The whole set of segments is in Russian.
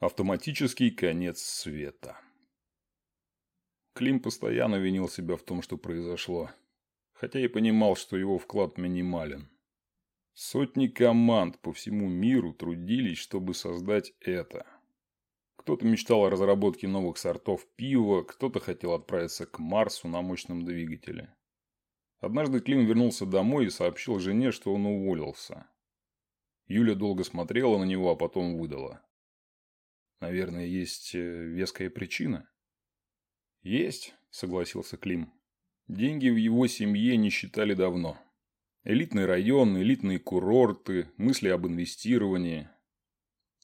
Автоматический конец света. Клим постоянно винил себя в том, что произошло, хотя и понимал, что его вклад минимален. Сотни команд по всему миру трудились, чтобы создать это. Кто-то мечтал о разработке новых сортов пива, кто-то хотел отправиться к Марсу на мощном двигателе. Однажды Клим вернулся домой и сообщил жене, что он уволился. Юля долго смотрела на него, а потом выдала. Наверное, есть э, веская причина. Есть, согласился Клим. Деньги в его семье не считали давно. Элитный район, элитные курорты, мысли об инвестировании.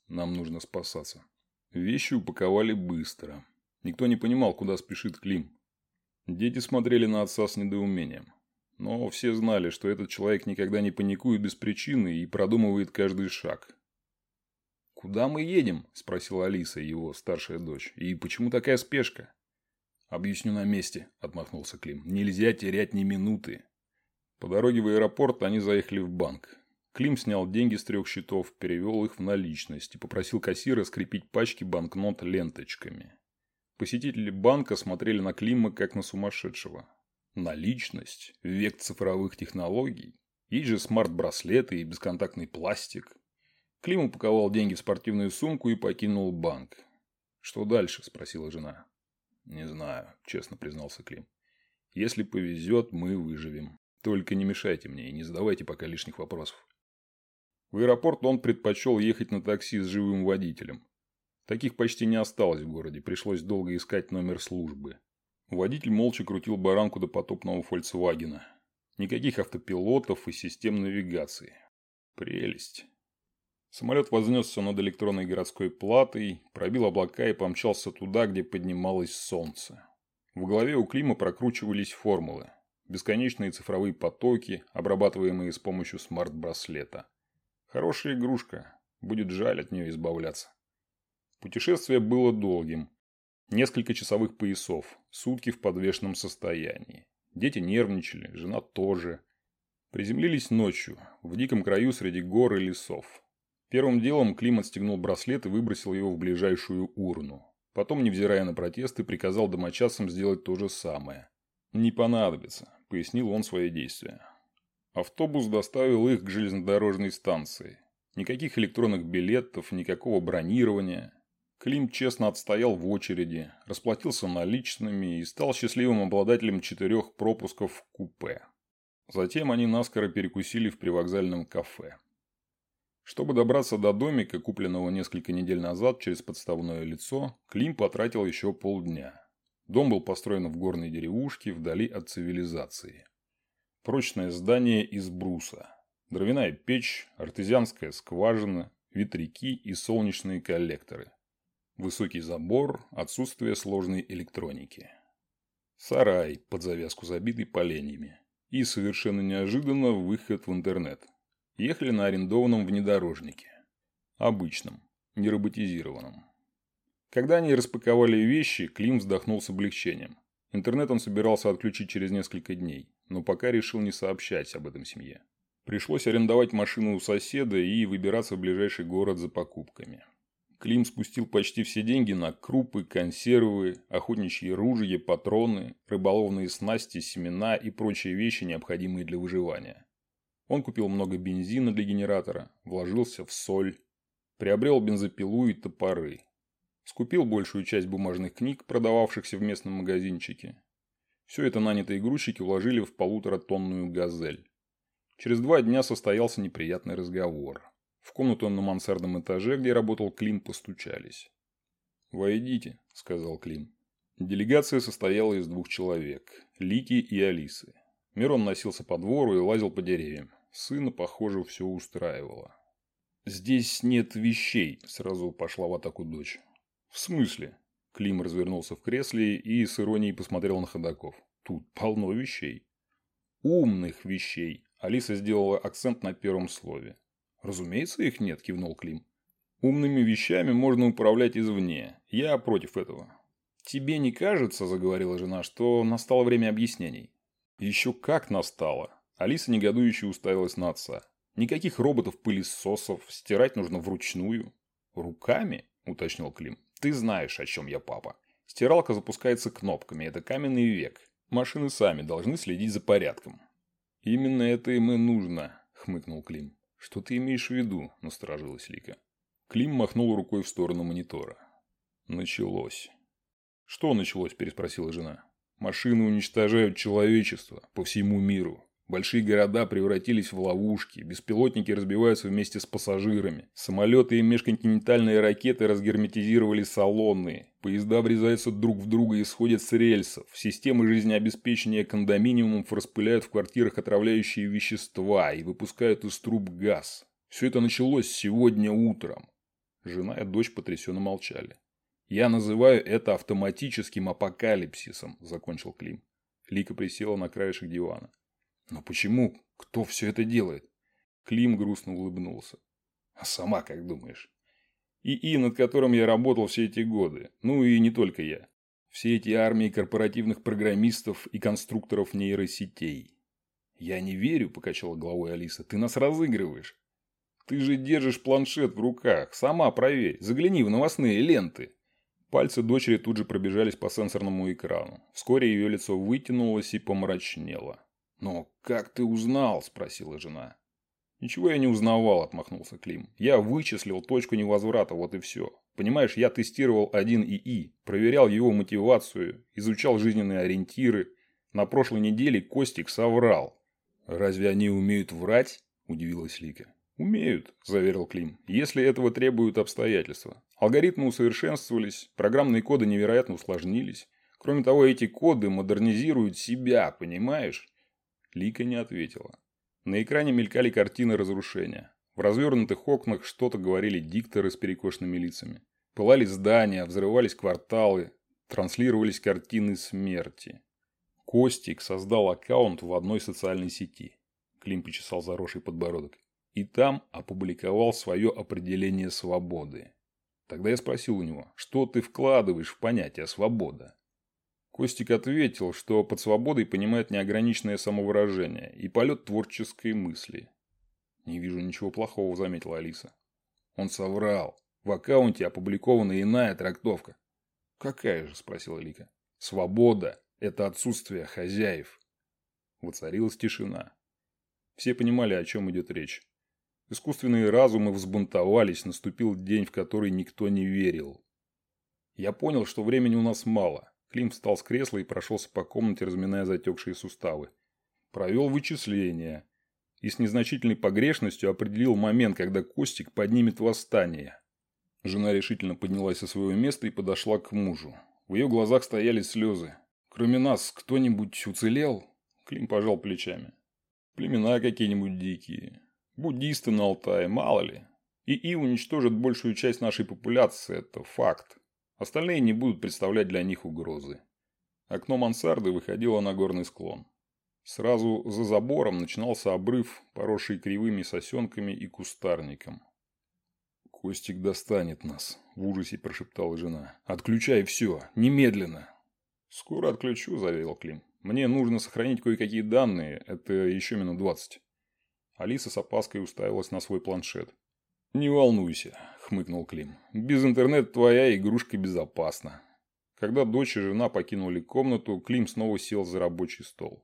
Нам нужно спасаться. Вещи упаковали быстро. Никто не понимал, куда спешит Клим. Дети смотрели на отца с недоумением. Но все знали, что этот человек никогда не паникует без причины и продумывает каждый шаг. «Куда мы едем?» – спросила Алиса, его старшая дочь. «И почему такая спешка?» «Объясню на месте», – отмахнулся Клим. «Нельзя терять ни минуты». По дороге в аэропорт они заехали в банк. Клим снял деньги с трех счетов, перевел их в наличность и попросил кассира скрепить пачки банкнот ленточками. Посетители банка смотрели на Клима как на сумасшедшего. Наличность, век цифровых технологий. Есть же смарт-браслеты и бесконтактный пластик. Клим упаковал деньги в спортивную сумку и покинул банк. «Что дальше?» – спросила жена. «Не знаю», – честно признался Клим. «Если повезет, мы выживем. Только не мешайте мне и не задавайте пока лишних вопросов». В аэропорт он предпочел ехать на такси с живым водителем. Таких почти не осталось в городе, пришлось долго искать номер службы. Водитель молча крутил баранку до потопного «Фольксвагена». Никаких автопилотов и систем навигации. Прелесть. Самолет вознесся над электронной городской платой, пробил облака и помчался туда, где поднималось солнце. В голове у Клима прокручивались формулы. Бесконечные цифровые потоки, обрабатываемые с помощью смарт-браслета. Хорошая игрушка. Будет жаль от нее избавляться. Путешествие было долгим. Несколько часовых поясов, сутки в подвешенном состоянии. Дети нервничали, жена тоже. Приземлились ночью, в диком краю среди гор и лесов. Первым делом Клим отстегнул браслет и выбросил его в ближайшую урну. Потом, невзирая на протесты, приказал домочадцам сделать то же самое. «Не понадобится», – пояснил он свои действия. Автобус доставил их к железнодорожной станции. Никаких электронных билетов, никакого бронирования. Клим честно отстоял в очереди, расплатился наличными и стал счастливым обладателем четырех пропусков в купе. Затем они наскоро перекусили в привокзальном кафе. Чтобы добраться до домика, купленного несколько недель назад через подставное лицо, Клим потратил еще полдня. Дом был построен в горной деревушке, вдали от цивилизации. Прочное здание из бруса. Дровяная печь, артезианская скважина, ветряки и солнечные коллекторы. Высокий забор, отсутствие сложной электроники. Сарай, под завязку забитый поленьями. И совершенно неожиданно выход в интернет – Ехали на арендованном внедорожнике. Обычном, не роботизированном. Когда они распаковали вещи, Клим вздохнул с облегчением. Интернет он собирался отключить через несколько дней, но пока решил не сообщать об этом семье. Пришлось арендовать машину у соседа и выбираться в ближайший город за покупками. Клим спустил почти все деньги на крупы, консервы, охотничьи ружья, патроны, рыболовные снасти, семена и прочие вещи, необходимые для выживания. Он купил много бензина для генератора, вложился в соль, приобрел бензопилу и топоры. Скупил большую часть бумажных книг, продававшихся в местном магазинчике. Все это нанятые грузчики вложили в полуторатонную «Газель». Через два дня состоялся неприятный разговор. В комнату на мансардном этаже, где работал Клим, постучались. «Войдите», – сказал Клим. Делегация состояла из двух человек – Лики и Алисы. Мирон носился по двору и лазил по деревьям. Сына, похоже, все устраивало. «Здесь нет вещей», – сразу пошла в атаку дочь. «В смысле?» Клим развернулся в кресле и с иронией посмотрел на ходаков. «Тут полно вещей». «Умных вещей», – Алиса сделала акцент на первом слове. «Разумеется, их нет», – кивнул Клим. «Умными вещами можно управлять извне. Я против этого». «Тебе не кажется, – заговорила жена, – что настало время объяснений?» «Еще как настало. Алиса негодующе уставилась на отца. Никаких роботов-пылесосов, стирать нужно вручную. Руками? уточнил Клим. «Ты знаешь, о чем я, папа. Стиралка запускается кнопками, это каменный век. Машины сами должны следить за порядком». «Именно это им и нужно», – хмыкнул Клим. «Что ты имеешь в виду?» – насторожилась Лика. Клим махнул рукой в сторону монитора. Началось. «Что началось?» – переспросила жена. «Машины уничтожают человечество по всему миру. Большие города превратились в ловушки, беспилотники разбиваются вместе с пассажирами, самолеты и межконтинентальные ракеты разгерметизировали салоны, поезда врезаются друг в друга и сходят с рельсов, системы жизнеобеспечения кондоминиумов распыляют в квартирах отравляющие вещества и выпускают из труб газ. Все это началось сегодня утром. Жена и дочь потрясенно молчали. «Я называю это автоматическим апокалипсисом», – закончил Клим. Лика присела на краешек дивана. Но почему? Кто все это делает? Клим грустно улыбнулся. А сама как думаешь? ИИ, над которым я работал все эти годы. Ну и не только я. Все эти армии корпоративных программистов и конструкторов нейросетей. Я не верю, покачала головой Алиса. Ты нас разыгрываешь. Ты же держишь планшет в руках. Сама проверь. Загляни в новостные ленты. Пальцы дочери тут же пробежались по сенсорному экрану. Вскоре ее лицо вытянулось и помрачнело. «Но как ты узнал?» – спросила жена. «Ничего я не узнавал», – отмахнулся Клим. «Я вычислил точку невозврата, вот и все. Понимаешь, я тестировал один ИИ, проверял его мотивацию, изучал жизненные ориентиры. На прошлой неделе Костик соврал». «Разве они умеют врать?» – удивилась Лика. «Умеют», – заверил Клим, – «если этого требуют обстоятельства. Алгоритмы усовершенствовались, программные коды невероятно усложнились. Кроме того, эти коды модернизируют себя, понимаешь? Лика не ответила. На экране мелькали картины разрушения. В развернутых окнах что-то говорили дикторы с перекошенными лицами. Пылали здания, взрывались кварталы, транслировались картины смерти. Костик создал аккаунт в одной социальной сети. Клим почесал заросший подбородок. И там опубликовал свое определение свободы. Тогда я спросил у него, что ты вкладываешь в понятие «свобода»? Костик ответил, что под свободой понимает неограниченное самовыражение и полет творческой мысли. «Не вижу ничего плохого», – заметила Алиса. Он соврал. В аккаунте опубликована иная трактовка. «Какая же?» – спросила Лика. «Свобода – это отсутствие хозяев». Воцарилась тишина. Все понимали, о чем идет речь. Искусственные разумы взбунтовались, наступил день, в который никто не верил. Я понял, что времени у нас мало. Клим встал с кресла и прошелся по комнате, разминая затекшие суставы. Провел вычисления. И с незначительной погрешностью определил момент, когда Костик поднимет восстание. Жена решительно поднялась со своего места и подошла к мужу. В ее глазах стояли слезы. «Кроме нас кто-нибудь уцелел?» Клим пожал плечами. «Племена какие-нибудь дикие. Буддисты на Алтае, мало ли. ИИ уничтожит большую часть нашей популяции, это факт. Остальные не будут представлять для них угрозы. Окно мансарды выходило на горный склон. Сразу за забором начинался обрыв, поросший кривыми сосенками и кустарником. «Костик достанет нас», – в ужасе прошептала жена. «Отключай все, немедленно». «Скоро отключу», – заверил Клим. «Мне нужно сохранить кое-какие данные, это еще минут двадцать». Алиса с опаской уставилась на свой планшет. «Не волнуйся», – хмыкнул Клим. «Без интернета твоя игрушка безопасна». Когда дочь и жена покинули комнату, Клим снова сел за рабочий стол.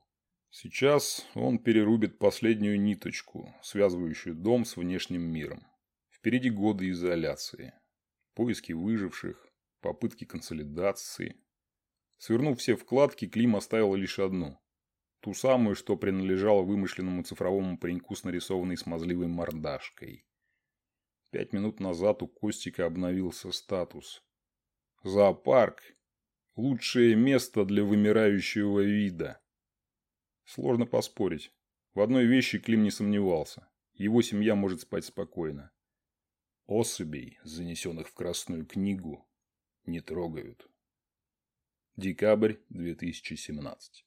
Сейчас он перерубит последнюю ниточку, связывающую дом с внешним миром. Впереди годы изоляции. Поиски выживших, попытки консолидации. Свернув все вкладки, Клим оставил лишь одну. Ту самую, что принадлежала вымышленному цифровому пареньку с нарисованной смазливой мордашкой. Пять минут назад у Костика обновился статус. Зоопарк – лучшее место для вымирающего вида. Сложно поспорить. В одной вещи Клим не сомневался. Его семья может спать спокойно. Особей, занесенных в Красную книгу, не трогают. Декабрь 2017